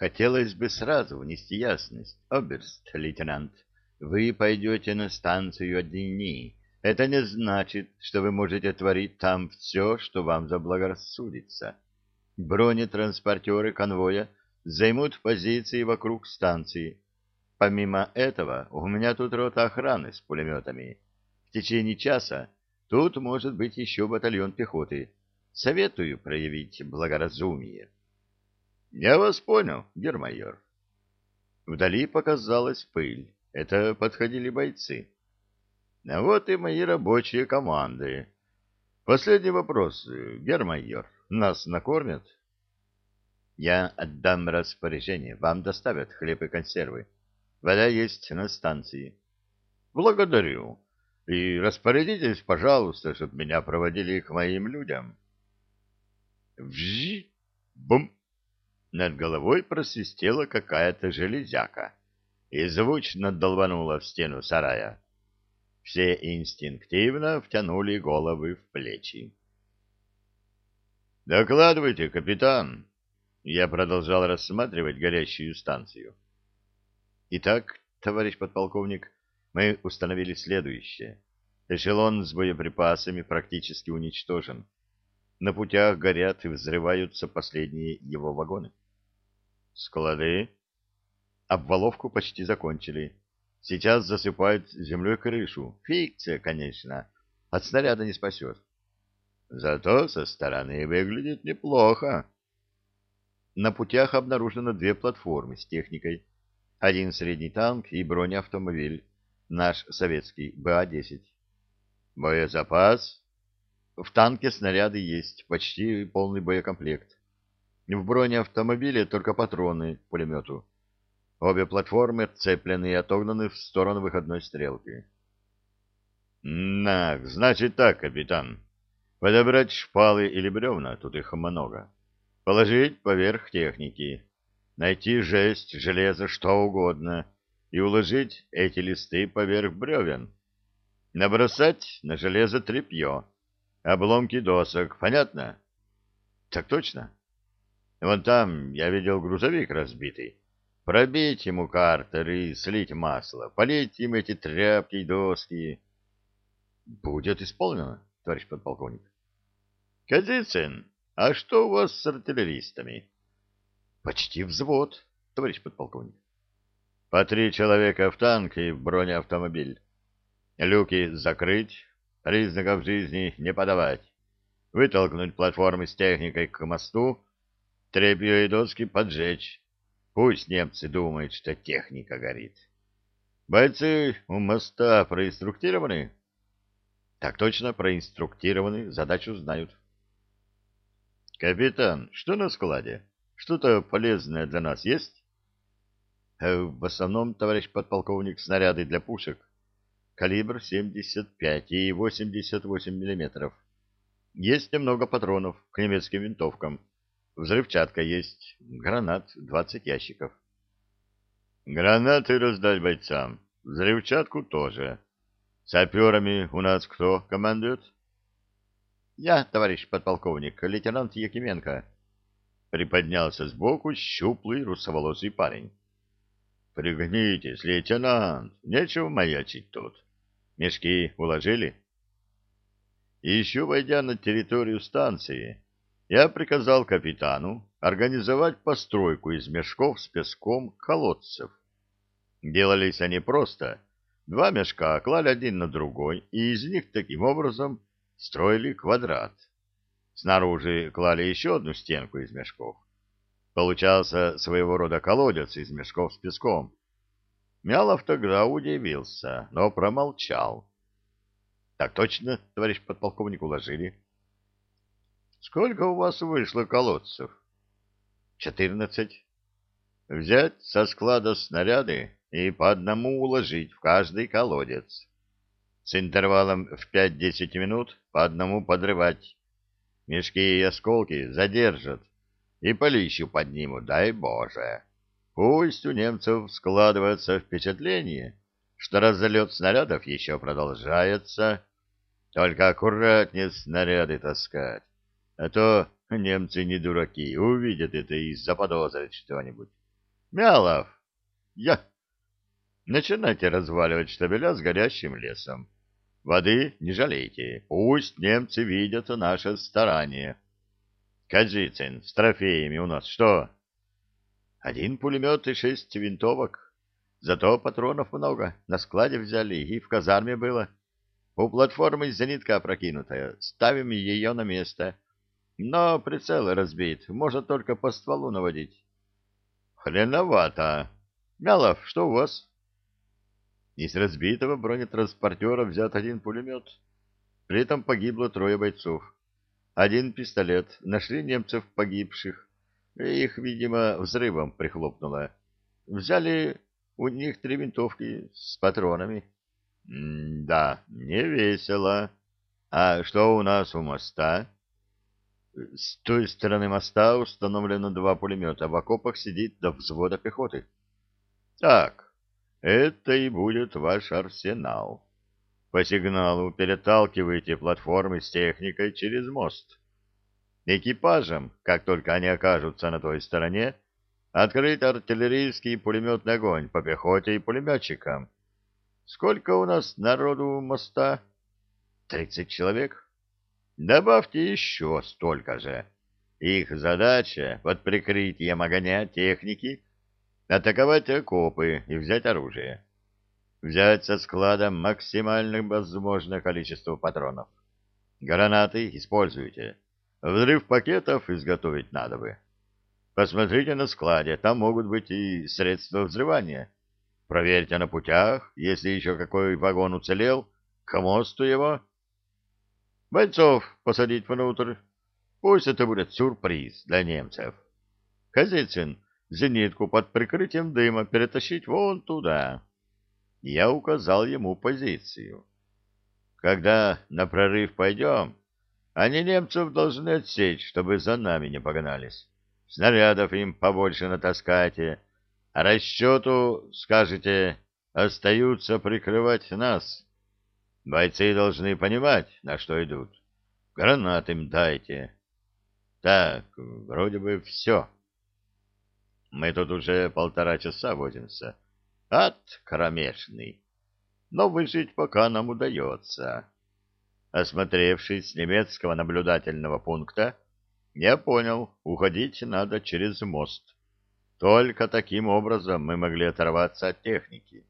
Хотелось бы сразу внести ясность. Оберст-лейтенант, вы пойдете на станцию одни. Это не значит, что вы можете творить там все, что вам заблагорассудится. Бронетранспортеры конвоя займут позиции вокруг станции. Помимо этого, у меня тут рота охраны с пулеметами. В течение часа тут может быть еще батальон пехоты. Советую проявить благоразумие. — Я вас понял, гермайор. Вдали показалась пыль. Это подходили бойцы. А вот и мои рабочие команды. Последний вопрос, гермайор. Нас накормят? Я отдам распоряжение. Вам доставят хлеб и консервы. Вода есть на станции. Благодарю. И распорядитесь, пожалуйста, чтобы меня проводили к моим людям. Вжи! Бум! Над головой просвистела какая-то железяка и звучно долбанула в стену сарая. Все инстинктивно втянули головы в плечи. «Докладывайте, капитан!» Я продолжал рассматривать горящую станцию. Итак, товарищ подполковник, мы установили следующее. Эшелон с боеприпасами практически уничтожен. На путях горят и взрываются последние его вагоны. Склады? Обваловку почти закончили. Сейчас засыпают землей крышу. Фикция, конечно. От снаряда не спасет. Зато со стороны выглядит неплохо. На путях обнаружено две платформы с техникой один средний танк и бронеавтомобиль, наш советский БА-10. Боезапас? В танке снаряды есть, почти полный боекомплект. В бронеавтомобиле только патроны к пулемету. Обе платформы цеплены и отогнаны в сторону выходной стрелки. «Так, значит так, капитан. Подобрать шпалы или бревна, тут их много. Положить поверх техники найти жесть, железо, что угодно, и уложить эти листы поверх бревен. Набросать на железо тряпье, обломки досок, понятно? Так точно. Вон там я видел грузовик разбитый. Пробить ему картер и слить масло, полить им эти тряпки и доски. Будет исполнено, товарищ подполковник. Казицын, а что у вас с артиллеристами? Почти взвод, товарищ подполковник. По три человека в танк и в бронеавтомобиль. Люки закрыть, признаков жизни не подавать. Вытолкнуть платформы с техникой к мосту, тряпью и доски поджечь. Пусть немцы думают, что техника горит. Бойцы у моста проинструктированы? Так точно, проинструктированы, задачу знают. Капитан, что на складе? Что-то полезное для нас есть? Э, в основном, товарищ подполковник, снаряды для пушек. Калибр 75 и 88 миллиметров. Есть немного патронов к немецким винтовкам. Взрывчатка есть. Гранат 20 ящиков. Гранаты раздать бойцам. Взрывчатку тоже. Саперами у нас кто командует? Я, товарищ подполковник, лейтенант Якименко. Приподнялся сбоку щуплый русоволосый парень. — Пригнитесь, лейтенант, нечего маячить тут. Мешки уложили? еще войдя на территорию станции, я приказал капитану организовать постройку из мешков с песком колодцев. Делались они просто. Два мешка клали один на другой, и из них таким образом строили квадрат. Снаружи клали еще одну стенку из мешков. Получался своего рода колодец из мешков с песком. Мялов тогда удивился, но промолчал. — Так точно, товарищ подполковник, уложили. — Сколько у вас вышло колодцев? — Четырнадцать. — Взять со склада снаряды и по одному уложить в каждый колодец. С интервалом в пять-десять минут по одному подрывать Мешки и осколки задержат и полищу поднимут, дай Боже. Пусть у немцев складывается впечатление, что разлет снарядов еще продолжается. Только аккуратнее снаряды таскать, а то немцы не дураки, увидят это и заподозрят что-нибудь. Мялов! Я... Начинайте разваливать штабеля с горящим лесом. Воды не жалейте, пусть немцы видят наше старание. Кадзицын, с трофеями у нас что? Один пулемет и шесть винтовок. Зато патронов много, на складе взяли и в казарме было. У платформы зенитка опрокинутая, ставим ее на место. Но прицел разбит, можно только по стволу наводить. Хреновато. Мялов, что у вас? Из разбитого бронетранспортера взят один пулемет. При этом погибло трое бойцов. Один пистолет. Нашли немцев погибших. Их, видимо, взрывом прихлопнуло. Взяли у них три винтовки с патронами. М да, не весело. А что у нас у моста? С той стороны моста установлено два пулемета. В окопах сидит до взвода пехоты. Так, это и будет ваш арсенал. По сигналу переталкивайте платформы с техникой через мост. Экипажам, как только они окажутся на той стороне, открыть артиллерийский и пулеметный огонь по пехоте и пулеметчикам. Сколько у нас народу у моста? Тридцать человек. Добавьте еще столько же. Их задача под прикрытием огня техники атаковать окопы и взять оружие. Взять со склада максимально возможное количество патронов. Гранаты используйте. Взрыв пакетов изготовить надо бы. Посмотрите на складе, там могут быть и средства взрывания. Проверьте на путях, если еще какой вагон уцелел, к мосту его. Бойцов посадить внутрь. Пусть это будет сюрприз для немцев. Казицын, зенитку под прикрытием дыма перетащить вон туда. Я указал ему позицию. Когда на прорыв пойдем, они немцев должны отсечь, чтобы за нами не погнались. Снарядов им побольше натаскайте, а расчету, скажете, остаются прикрывать нас. Бойцы должны понимать, на что идут. Гранат им дайте. Так, вроде бы все. Мы тут уже полтора часа возимся. Ад кромешный. Но выжить пока нам удается. Осмотревшись с немецкого наблюдательного пункта, я понял, уходить надо через мост. Только таким образом мы могли оторваться от техники.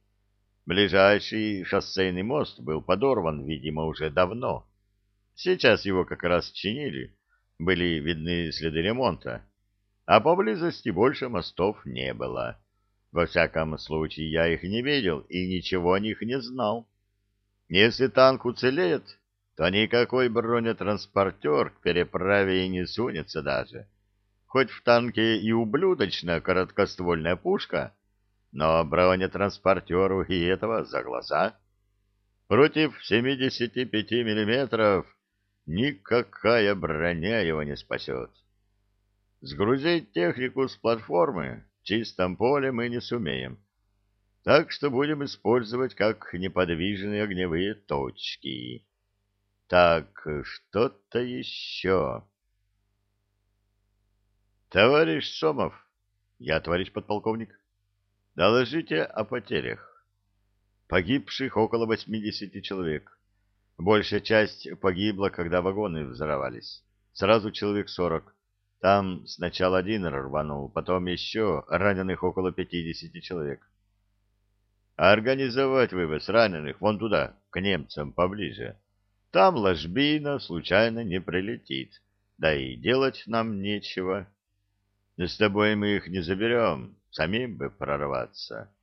Ближайший шоссейный мост был подорван, видимо, уже давно. Сейчас его как раз чинили, были видны следы ремонта, а поблизости больше мостов не было. Во всяком случае, я их не видел и ничего о них не знал. Если танк уцелеет, то никакой бронетранспортер к переправе и не сунется даже. Хоть в танке и ублюдочная короткоствольная пушка, но бронетранспортеру и этого за глаза. Против 75 миллиметров никакая броня его не спасет. Сгрузить технику с платформы в чистом поле мы не сумеем, так что будем использовать как неподвижные огневые точки. Так, что-то еще. Товарищ Сомов, я товарищ подполковник, доложите о потерях. Погибших около 80 человек. Большая часть погибла, когда вагоны взорвались. Сразу человек 40. Там сначала один рванул, потом еще раненых около 50 человек. Организовать вывоз раненых вон туда, к немцам поближе. Там ложбина случайно не прилетит, да и делать нам нечего. С тобой мы их не заберем, самим бы прорваться.